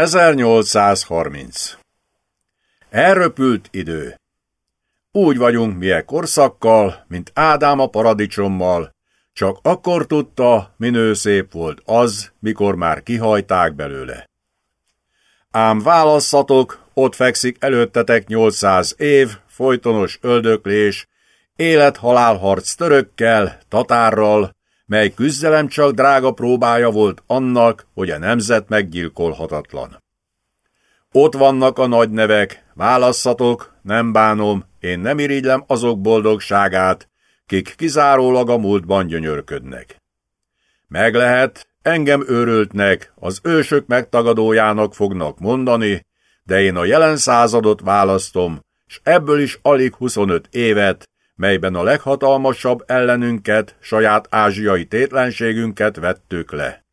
1830 Elröpült idő. Úgy vagyunk mi e korszakkal, mint Ádám a paradicsommal, csak akkor tudta, minő szép volt az, mikor már kihajták belőle. Ám válasszatok, ott fekszik előttetek 800 év, folytonos öldöklés, élet-halálharc törökkel, tatárral, mely küzdelem csak drága próbája volt annak, hogy a nemzet meggyilkolhatatlan. Ott vannak a nagy nevek, válasszatok, nem bánom, én nem irigylem azok boldogságát, kik kizárólag a múltban gyönyörködnek. Meg lehet, engem őrültnek, az ősök megtagadójának fognak mondani, de én a jelen századot választom, s ebből is alig 25 évet, melyben a leghatalmasabb ellenünket, saját ázsiai tétlenségünket vettük le.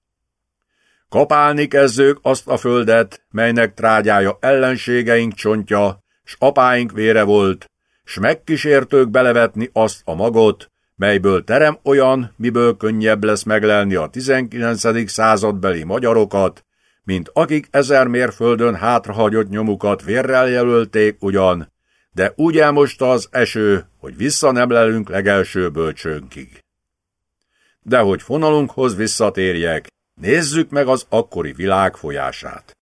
Kapálni kezdők azt a földet, melynek trágyája ellenségeink csontja, s apáink vére volt, s megkísértők belevetni azt a magot, melyből terem olyan, miből könnyebb lesz meglelni a 19. századbeli magyarokat, mint akik ezer mérföldön hátrahagyott nyomukat vérrel jelölték ugyan, de úgy elmosta az eső, hogy vissza nem lelünk legelső bölcsőnkig. De hogy fonalunkhoz visszatérjek, nézzük meg az akkori világ folyását.